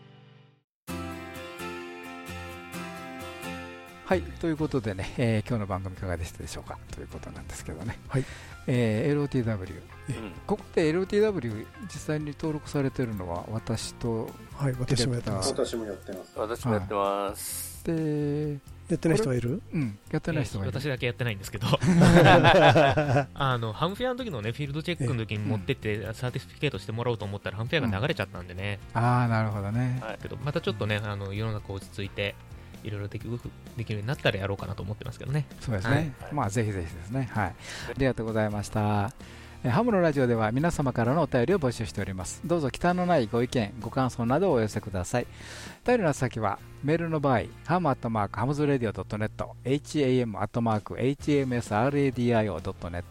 はいということでね、えー、今日の番組いかがでしたでしょうか？ということなんですけどね、はい。えー、LOTW、うん、ここで LOTW 実際に登録されてるのは私と、はい、私もやってます。私もやってます。私もやってます、はい、でやってない人はいる？うん、やってない人はいる、私だけやってないんですけど。あのハムフェアの時のねフィールドチェックの時に持ってって、サーティフィケートしてもらおうと思ったら、ハムフェアが流れちゃったんでね、うん、ああなるほどね、はい、けどまたちょっとねあの世の中落ち着いていろいろできできるようになったらやろうかなと思ってますけどね。そうですね。はい、まあ、ぜひぜひですね。はい。ありがとうございました。ハムのラジオでは皆様からのお便りを募集しております。どうぞ忌憚のないご意見、ご感想などをお寄せください。お便りの先は、メールの場合、ハムアットマークハムズラディオ .net、ham アットマーク hmsradio.net、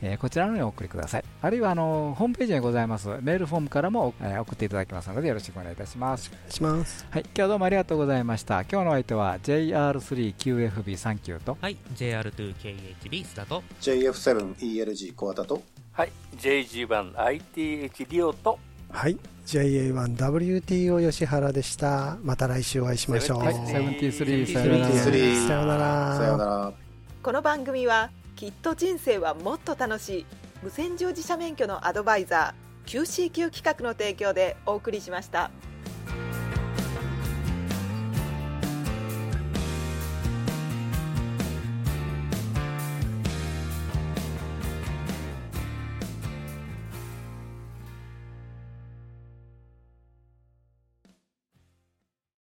えー、こちらのにお送りください。あるいはあのホームページにございますメールフォームからも、えー、送っていただきますのでよろしくお願いいたします。します。はい、今日はどうもありがとうございました。今日の相手は JR3QFB39 と、はい、JR2KHB スタと、JF7ELG 小型と、はい、JG1ITH リオと、はい JA1WTO 吉原でした。また来週お会いしましょう、はい、73さよならさよなら。さよなら。この番組はきっと人生はもっと楽しい。無線乗自社免許のアドバイザー QCQ 企画の提供でお送りしました。